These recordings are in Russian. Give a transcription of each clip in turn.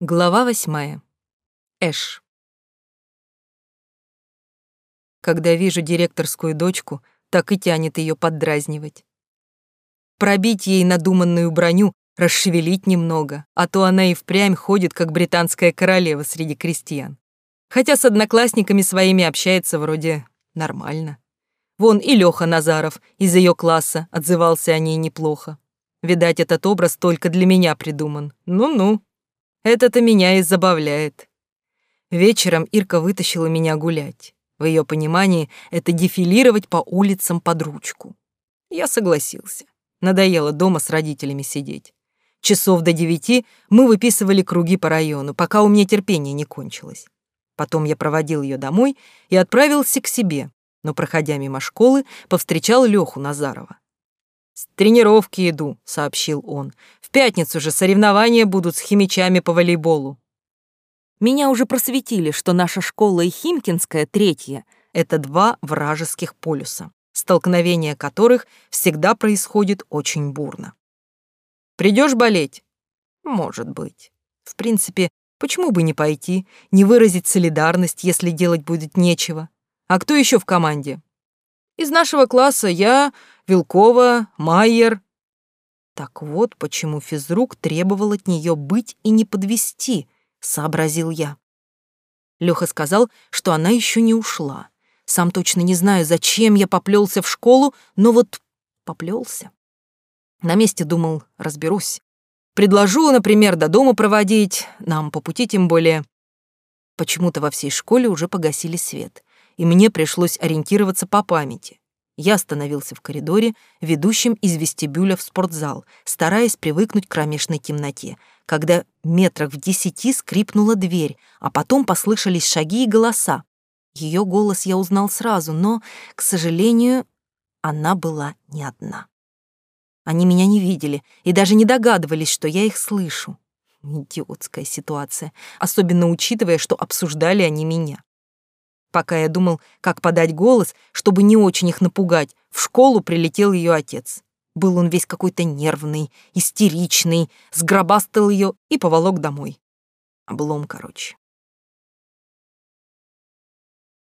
Глава восьмая. Эш. Когда вижу директорскую дочку, так и тянет ее поддразнивать. Пробить ей надуманную броню, расшевелить немного, а то она и впрямь ходит, как британская королева среди крестьян. Хотя с одноклассниками своими общается вроде нормально. Вон и Лёха Назаров из ее класса отзывался о ней неплохо. Видать, этот образ только для меня придуман. Ну-ну. Это-то меня и забавляет. Вечером Ирка вытащила меня гулять. В ее понимании это дефилировать по улицам под ручку. Я согласился. Надоело дома с родителями сидеть. Часов до девяти мы выписывали круги по району, пока у меня терпение не кончилось. Потом я проводил ее домой и отправился к себе, но, проходя мимо школы, повстречал Леху Назарова. «С тренировки иду», — сообщил он. «В пятницу же соревнования будут с химичами по волейболу». Меня уже просветили, что наша школа и Химкинская, третья, это два вражеских полюса, столкновение которых всегда происходит очень бурно. Придешь болеть? Может быть. В принципе, почему бы не пойти, не выразить солидарность, если делать будет нечего? А кто еще в команде? Из нашего класса я, Вилкова, Майер. Так вот, почему физрук требовал от нее быть и не подвести, сообразил я. Леха сказал, что она еще не ушла. Сам точно не знаю, зачем я поплелся в школу, но вот поплелся. На месте думал, разберусь. Предложу, например, до дома проводить, нам по пути тем более. Почему-то во всей школе уже погасили свет и мне пришлось ориентироваться по памяти. Я остановился в коридоре, ведущем из вестибюля в спортзал, стараясь привыкнуть к кромешной темноте, когда метрах в десяти скрипнула дверь, а потом послышались шаги и голоса. Ее голос я узнал сразу, но, к сожалению, она была не одна. Они меня не видели и даже не догадывались, что я их слышу. Идиотская ситуация, особенно учитывая, что обсуждали они меня. Пока я думал, как подать голос, чтобы не очень их напугать, в школу прилетел ее отец. Был он весь какой-то нервный, истеричный, сгробастал ее и поволок домой. Облом, короче.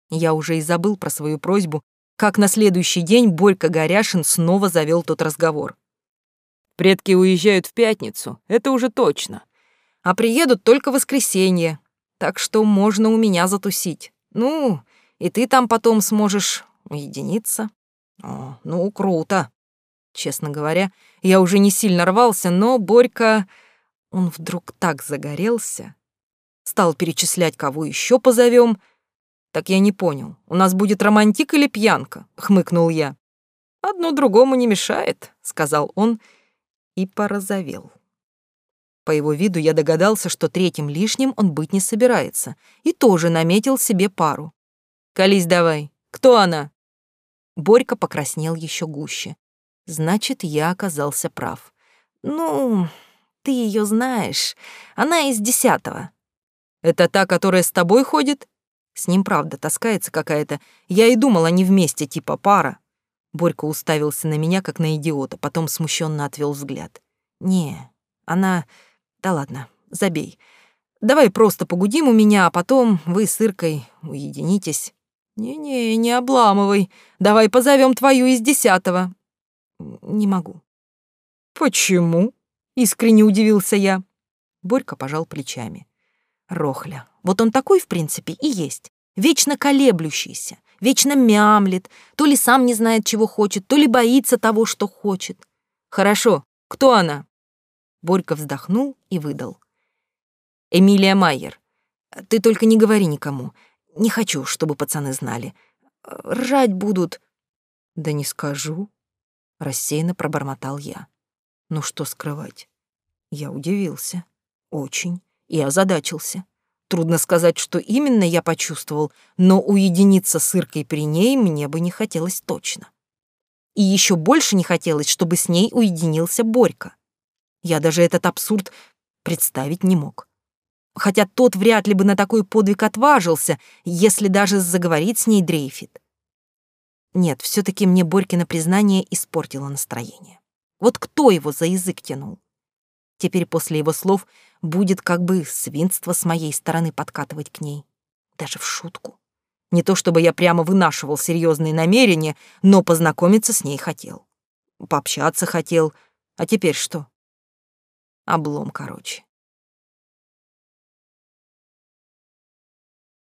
Я уже и забыл про свою просьбу, как на следующий день Борька Горяшин снова завел тот разговор. «Предки уезжают в пятницу, это уже точно. А приедут только в воскресенье, так что можно у меня затусить. Ну, и ты там потом сможешь уединиться. О, ну, круто. Честно говоря, я уже не сильно рвался, но Борька... Он вдруг так загорелся. Стал перечислять, кого еще позовем. Так я не понял, у нас будет романтик или пьянка? Хмыкнул я. Одно другому не мешает, сказал он и порозовел. По его виду я догадался, что третьим лишним он быть не собирается, и тоже наметил себе пару. «Колись давай. Кто она?» Борька покраснел еще гуще. Значит, я оказался прав. «Ну, ты ее знаешь. Она из десятого». «Это та, которая с тобой ходит?» С ним правда таскается какая-то. Я и думал, они вместе, типа пара. Борька уставился на меня, как на идиота, потом смущенно отвел взгляд. «Не, она да ладно, забей. Давай просто погудим у меня, а потом вы с Иркой уединитесь. Не-не, не обламывай. Давай позовем твою из десятого. Не могу. Почему? Искренне удивился я. Борька пожал плечами. Рохля. Вот он такой, в принципе, и есть. Вечно колеблющийся, вечно мямлет, то ли сам не знает, чего хочет, то ли боится того, что хочет. Хорошо, кто она? Борька вздохнул и выдал. «Эмилия Майер, ты только не говори никому. Не хочу, чтобы пацаны знали. Ржать будут». «Да не скажу», — рассеянно пробормотал я. «Ну что скрывать?» Я удивился. Очень. И озадачился. Трудно сказать, что именно я почувствовал, но уединиться с Иркой при ней мне бы не хотелось точно. И еще больше не хотелось, чтобы с ней уединился Борька. Я даже этот абсурд представить не мог. Хотя тот вряд ли бы на такой подвиг отважился, если даже заговорить с ней дрейфит. Нет, все таки мне Борькино признание испортило настроение. Вот кто его за язык тянул? Теперь после его слов будет как бы свинство с моей стороны подкатывать к ней. Даже в шутку. Не то чтобы я прямо вынашивал серьезные намерения, но познакомиться с ней хотел. Пообщаться хотел. А теперь что? Облом, короче.